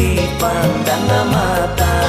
dipandang mata.